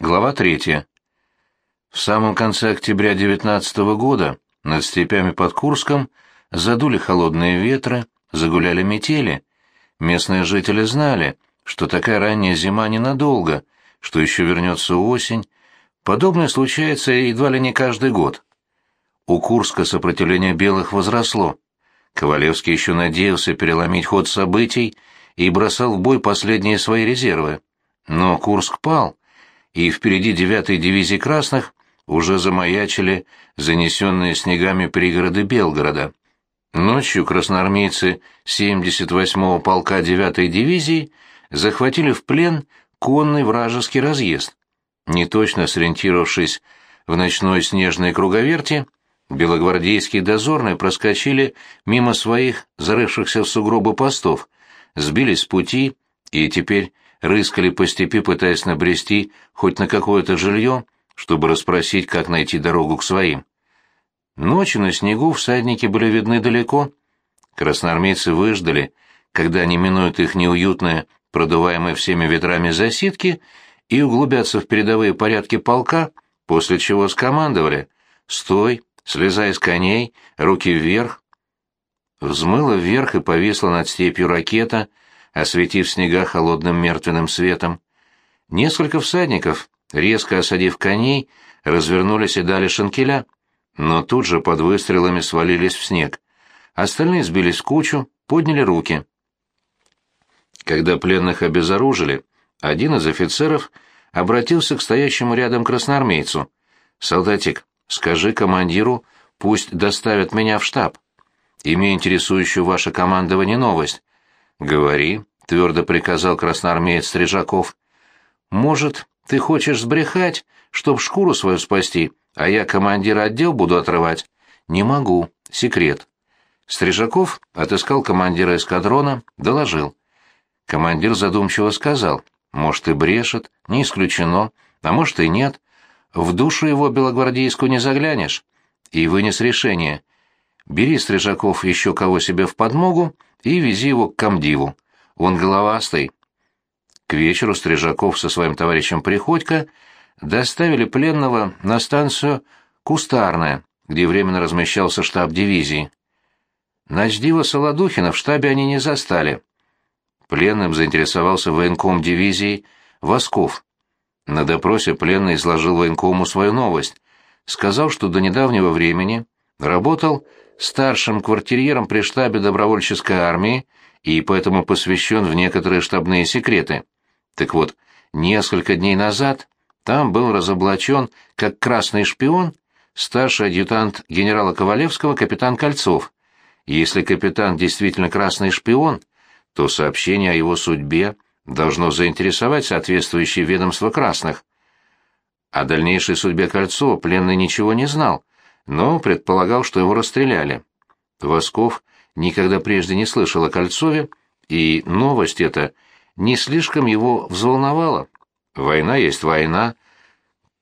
Глава 3. В самом конце октября 19 года над степями под Курском задули холодные ветры, загуляли метели. Местные жители знали, что такая ранняя зима ненадолго, что еще вернется осень. Подобное случается едва ли не каждый год. У Курска сопротивление белых возросло. Ковалевский еще надеялся переломить ход событий и бросал в бой последние свои резервы. Но Курск пал, и впереди девятой дивизии красных уже замаячили занесенные снегами пригороды Белгорода. Ночью красноармейцы 78-го полка 9-й дивизии захватили в плен конный вражеский разъезд. Неточно сориентировавшись в ночной снежной круговерти, белогвардейские дозорные проскочили мимо своих зарывшихся в сугробы постов, сбились с пути и теперь рыскали по степи, пытаясь набрести хоть на какое-то жилье, чтобы расспросить, как найти дорогу к своим. Ночью на снегу всадники были видны далеко. Красноармейцы выждали, когда они минуют их неуютные, продуваемые всеми ветрами засидки, и углубятся в передовые порядки полка, после чего скомандовали «Стой! Слезай с коней! Руки вверх!» Взмыла вверх и повисла над степью ракета — осветив снега холодным мертвенным светом. Несколько всадников, резко осадив коней, развернулись и дали шанкеля, но тут же под выстрелами свалились в снег. Остальные сбились в кучу, подняли руки. Когда пленных обезоружили, один из офицеров обратился к стоящему рядом красноармейцу. «Солдатик, скажи командиру, пусть доставят меня в штаб. Имею интересующую ваше командование новость. «Говори», — твердо приказал красноармеец Стрижаков. «Может, ты хочешь сбрехать, чтоб шкуру свою спасти, а я командира отдел буду отрывать?» «Не могу. Секрет». Стрижаков отыскал командира эскадрона, доложил. Командир задумчиво сказал, «Может, и брешет, не исключено, а может и нет. В душу его белогвардейскую не заглянешь». И вынес решение. «Бери, Стрижаков, еще кого себе в подмогу и вези его к комдиву. Он головастый. К вечеру Стрижаков со своим товарищем Приходько доставили пленного на станцию Кустарная, где временно размещался штаб дивизии. Ночдива Солодухина в штабе они не застали. Пленным заинтересовался военком дивизии Восков. На допросе пленный изложил военкому свою новость. Сказал, что до недавнего времени работал старшим квартирьером при штабе добровольческой армии и поэтому посвящен в некоторые штабные секреты. Так вот, несколько дней назад там был разоблачен как красный шпион старший адъютант генерала Ковалевского капитан Кольцов. Если капитан действительно красный шпион, то сообщение о его судьбе должно заинтересовать соответствующие ведомства красных. О дальнейшей судьбе Кольцова пленный ничего не знал, но предполагал, что его расстреляли. Восков никогда прежде не слышал о Кольцове, и новость эта не слишком его взволновала. Война есть война,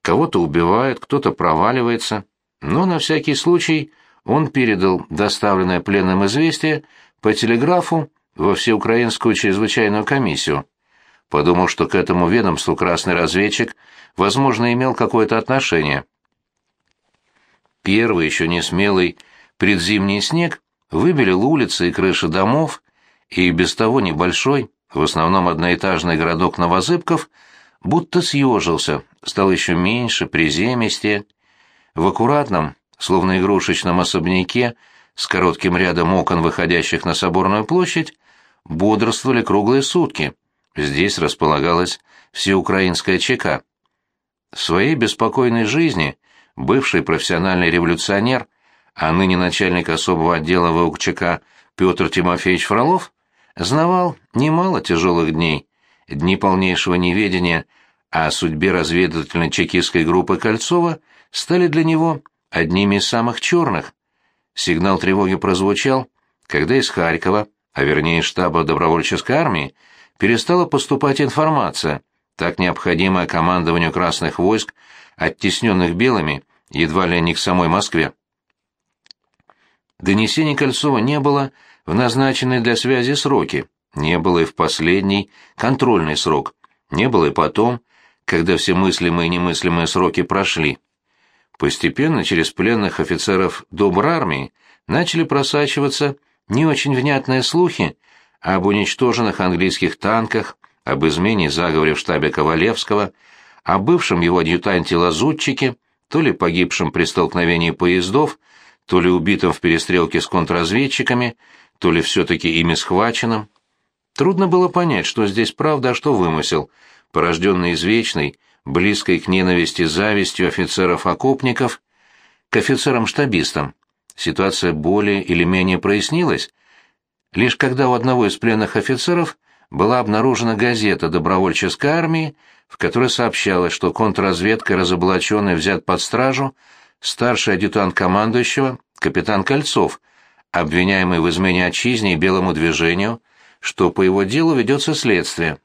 кого-то убивают, кто-то проваливается, но на всякий случай он передал доставленное пленным известие по телеграфу во всеукраинскую чрезвычайную комиссию. Подумал, что к этому ведомству красный разведчик, возможно, имел какое-то отношение. Первый, еще не смелый, предзимний снег выбелил улицы и крыши домов, и без того небольшой, в основном одноэтажный городок Новозыбков, будто съежился, стал еще меньше, приземистее. В аккуратном, словно игрушечном особняке, с коротким рядом окон, выходящих на Соборную площадь, бодрствовали круглые сутки. Здесь располагалась всеукраинская ЧК. В своей беспокойной жизни бывший профессиональный революционер, а ныне начальник особого отдела ВУКЧК Петр Тимофеевич Фролов, знавал немало тяжелых дней, дни полнейшего неведения о судьбе разведывательной чекистской группы Кольцова стали для него одними из самых черных. Сигнал тревоги прозвучал, когда из Харькова, а вернее штаба добровольческой армии, перестала поступать информация, так необходимая командованию красных войск оттесненных белыми, едва ли не к самой Москве. Донесений Кольцова не было в назначенные для связи сроки, не было и в последний, контрольный срок, не было и потом, когда все мыслимые и немыслимые сроки прошли. Постепенно через пленных офицеров Добрармии начали просачиваться не очень внятные слухи об уничтоженных английских танках, об измене заговоре в штабе Ковалевского, о бывшем его адъютанте-лазутчике, то ли погибшем при столкновении поездов, то ли убитым в перестрелке с контрразведчиками, то ли все-таки ими схваченным. Трудно было понять, что здесь правда, а что вымысел, порожденный извечной, близкой к ненависти завистью офицеров-окопников к офицерам-штабистам. Ситуация более или менее прояснилась, лишь когда у одного из пленных офицеров была обнаружена газета добровольческой армии, в которой сообщалось, что контрразведкой разоблаченный взят под стражу старший адъютант командующего, капитан Кольцов, обвиняемый в измене отчизне и белому движению, что по его делу ведется следствие.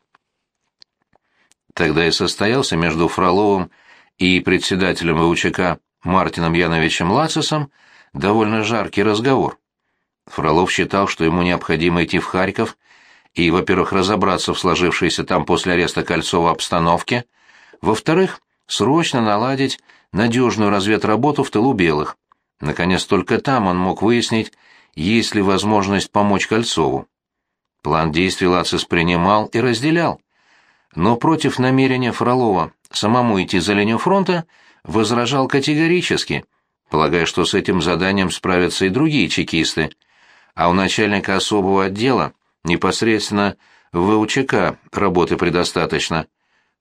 Тогда и состоялся между Фроловым и председателем ВУЧК Мартином Яновичем Лацисом довольно жаркий разговор. Фролов считал, что ему необходимо идти в Харьков и, во-первых, разобраться в сложившейся там после ареста Кольцова обстановке, во-вторых, срочно наладить надежную разведработу в тылу белых. Наконец, только там он мог выяснить, есть ли возможность помочь Кольцову. План действий Лацис принимал и разделял. Но против намерения Фролова самому идти за линию фронта возражал категорически, полагая, что с этим заданием справятся и другие чекисты, а у начальника особого отдела непосредственно в ВУЧК работы предостаточно.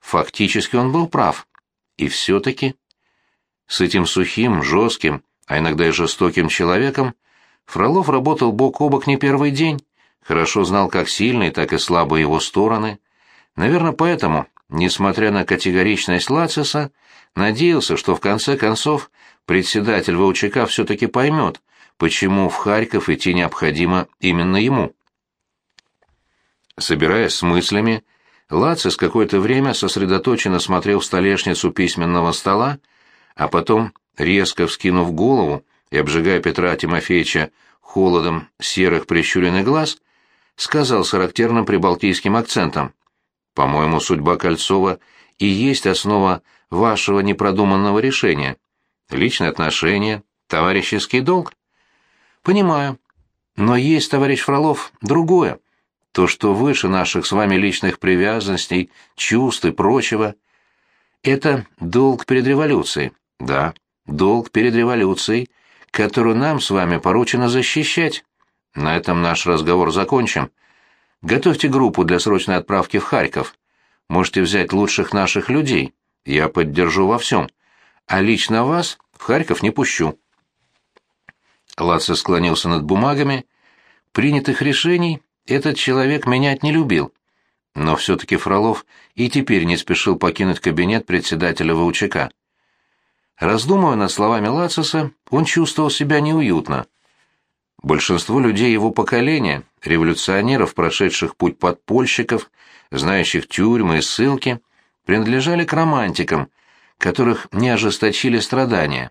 Фактически он был прав. И все-таки... С этим сухим, жестким, а иногда и жестоким человеком Фролов работал бок о бок не первый день, хорошо знал как сильные, так и слабые его стороны. Наверное, поэтому, несмотря на категоричность Лациса, надеялся, что в конце концов председатель ВУЧК все-таки поймет, почему в Харьков идти необходимо именно ему. Собираясь с мыслями, Лацис какое-то время сосредоточенно смотрел в столешницу письменного стола, а потом, резко вскинув голову и обжигая Петра Тимофеевича холодом серых прищуренных глаз, сказал с характерным прибалтийским акцентом. «По-моему, судьба Кольцова и есть основа вашего непродуманного решения. Личные отношения, товарищеский долг». «Понимаю. Но есть, товарищ Фролов, другое. То, что выше наших с вами личных привязанностей, чувств и прочего. Это долг перед революцией. Да, долг перед революцией, которую нам с вами поручено защищать. На этом наш разговор закончим. Готовьте группу для срочной отправки в Харьков. Можете взять лучших наших людей. Я поддержу во всем. А лично вас в Харьков не пущу. Лаца склонился над бумагами. Принятых решений этот человек менять не любил. Но все-таки Фролов и теперь не спешил покинуть кабинет председателя ВУЧК. Раздумывая над словами Лациса, он чувствовал себя неуютно. Большинство людей его поколения, революционеров, прошедших путь подпольщиков, знающих тюрьмы и ссылки, принадлежали к романтикам, которых не ожесточили страдания.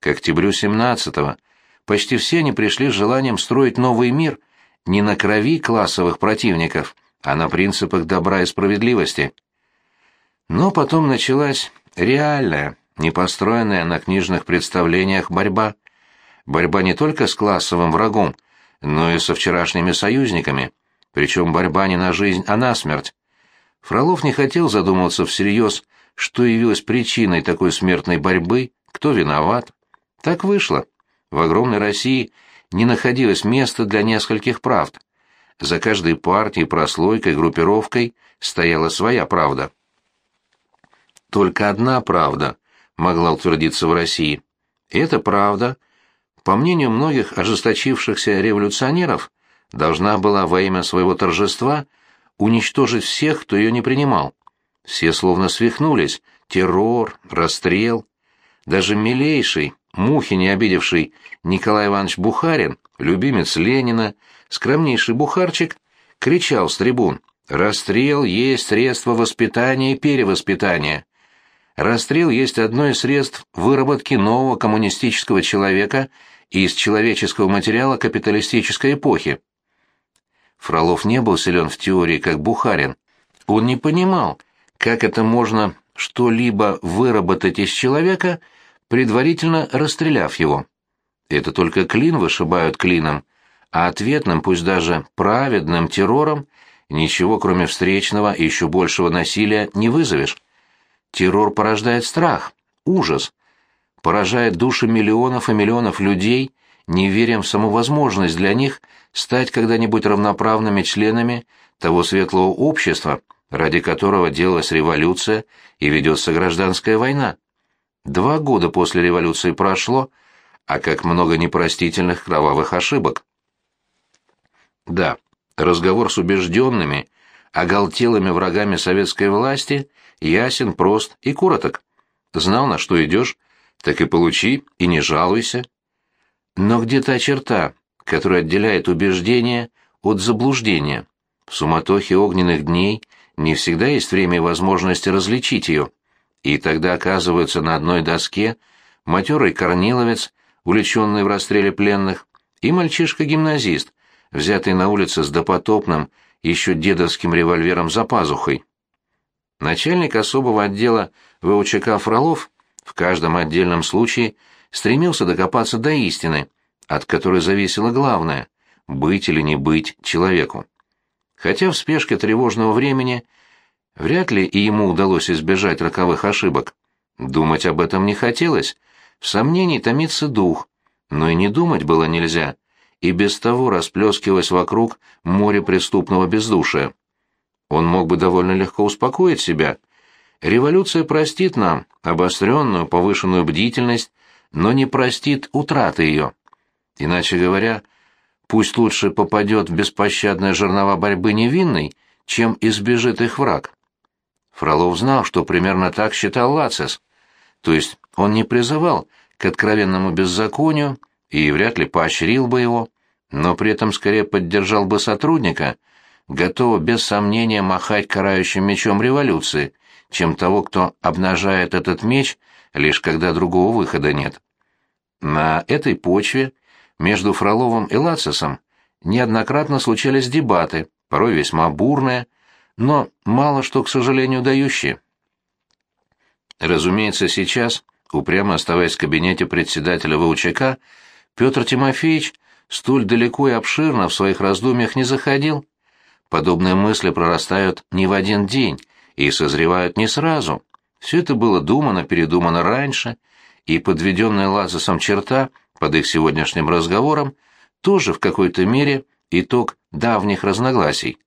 К октябрю 17-го почти все они пришли с желанием строить новый мир не на крови классовых противников, а на принципах добра и справедливости. Но потом началась реальная, не построенная на книжных представлениях борьба. Борьба не только с классовым врагом, но и со вчерашними союзниками, причем борьба не на жизнь, а на смерть. Фролов не хотел задумываться всерьез, что явилось причиной такой смертной борьбы, кто виноват. Так вышло. В огромной России не находилось места для нескольких правд. За каждой партией, прослойкой, группировкой стояла своя правда. Только одна правда могла утвердиться в России. И эта правда, по мнению многих ожесточившихся революционеров, должна была во имя своего торжества уничтожить всех, кто ее не принимал. Все словно свихнулись. Террор, расстрел. Даже милейший, мухи не обидевший Николай Иванович Бухарин, любимец Ленина, скромнейший бухарчик, кричал с трибун «Расстрел есть средство воспитания и перевоспитания». Расстрел есть одно из средств выработки нового коммунистического человека из человеческого материала капиталистической эпохи. Фролов не был силен в теории, как Бухарин. Он не понимал, как это можно что-либо выработать из человека, предварительно расстреляв его. Это только клин вышибают клином, а ответным, пусть даже праведным террором, ничего кроме встречного и еще большего насилия не вызовешь. Террор порождает страх, ужас, поражает души миллионов и миллионов людей, неверием в саму возможность для них стать когда-нибудь равноправными членами того светлого общества, ради которого делалась революция и ведется гражданская война. Два года после революции прошло, а как много непростительных кровавых ошибок. Да, разговор с убежденными, оголтелыми врагами советской власти ясен, прост и короток. Знал, на что идешь, так и получи, и не жалуйся. Но где та черта, которая отделяет убеждение от заблуждения? В суматохе огненных дней не всегда есть время и возможность различить ее. И тогда оказываются на одной доске матерый корниловец, увлеченный в расстреле пленных, и мальчишка-гимназист, взятый на улице с допотопным, еще дедовским револьвером за пазухой. Начальник особого отдела ВУЧК Фролов в каждом отдельном случае стремился докопаться до истины, от которой зависело главное — быть или не быть человеку. Хотя в спешке тревожного времени вряд ли и ему удалось избежать роковых ошибок. Думать об этом не хотелось, в сомнении томится дух, но и не думать было нельзя, и без того расплескивалось вокруг море преступного бездушия. Он мог бы довольно легко успокоить себя — Революция простит нам обостренную, повышенную бдительность, но не простит утраты ее. Иначе говоря, пусть лучше попадет в беспощадные жернова борьбы невинный, чем избежит их враг. Фролов знал, что примерно так считал Лацис. То есть он не призывал к откровенному беззаконию и вряд ли поощрил бы его, но при этом скорее поддержал бы сотрудника, готового без сомнения махать карающим мечом революции, чем того, кто обнажает этот меч, лишь когда другого выхода нет. На этой почве между Фроловым и Лацисом неоднократно случались дебаты, порой весьма бурные, но мало что, к сожалению, дающие. Разумеется, сейчас, упрямо оставаясь в кабинете председателя ВУЧК, Петр Тимофеевич столь далеко и обширно в своих раздумьях не заходил. Подобные мысли прорастают не в один день, и созревают не сразу. Все это было думано, передумано раньше, и подведенная Лазосом черта под их сегодняшним разговором тоже в какой-то мере итог давних разногласий.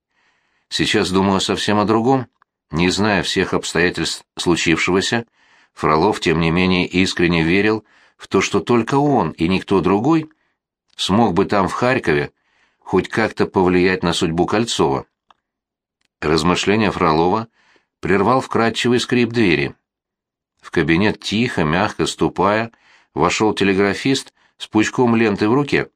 Сейчас думаю совсем о другом. Не зная всех обстоятельств случившегося, Фролов, тем не менее, искренне верил в то, что только он и никто другой смог бы там, в Харькове, хоть как-то повлиять на судьбу Кольцова. Размышления Фролова — прервал вкрадчивый скрип двери. В кабинет тихо, мягко ступая, вошел телеграфист с пучком ленты в руке.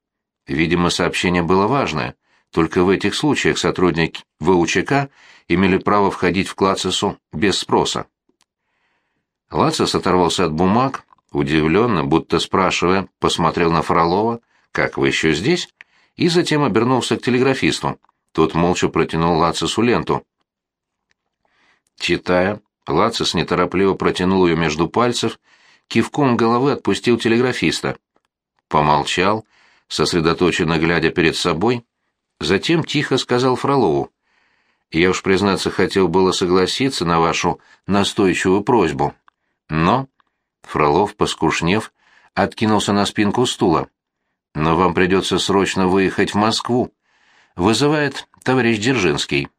Видимо, сообщение было важное. Только в этих случаях сотрудники ВУЧК имели право входить в Клацису без спроса. Лацис оторвался от бумаг, удивленно, будто спрашивая, посмотрел на Фролова, «Как вы еще здесь?» и затем обернулся к телеграфисту. Тот молча протянул Лацису ленту. Читая, Лацис неторопливо протянул ее между пальцев, кивком головы отпустил телеграфиста. Помолчал, сосредоточенно глядя перед собой, затем тихо сказал Фролову. «Я уж, признаться, хотел было согласиться на вашу настойчивую просьбу. Но...» Фролов, поскушнев, откинулся на спинку стула. «Но вам придется срочно выехать в Москву. Вызывает товарищ Дзержинский».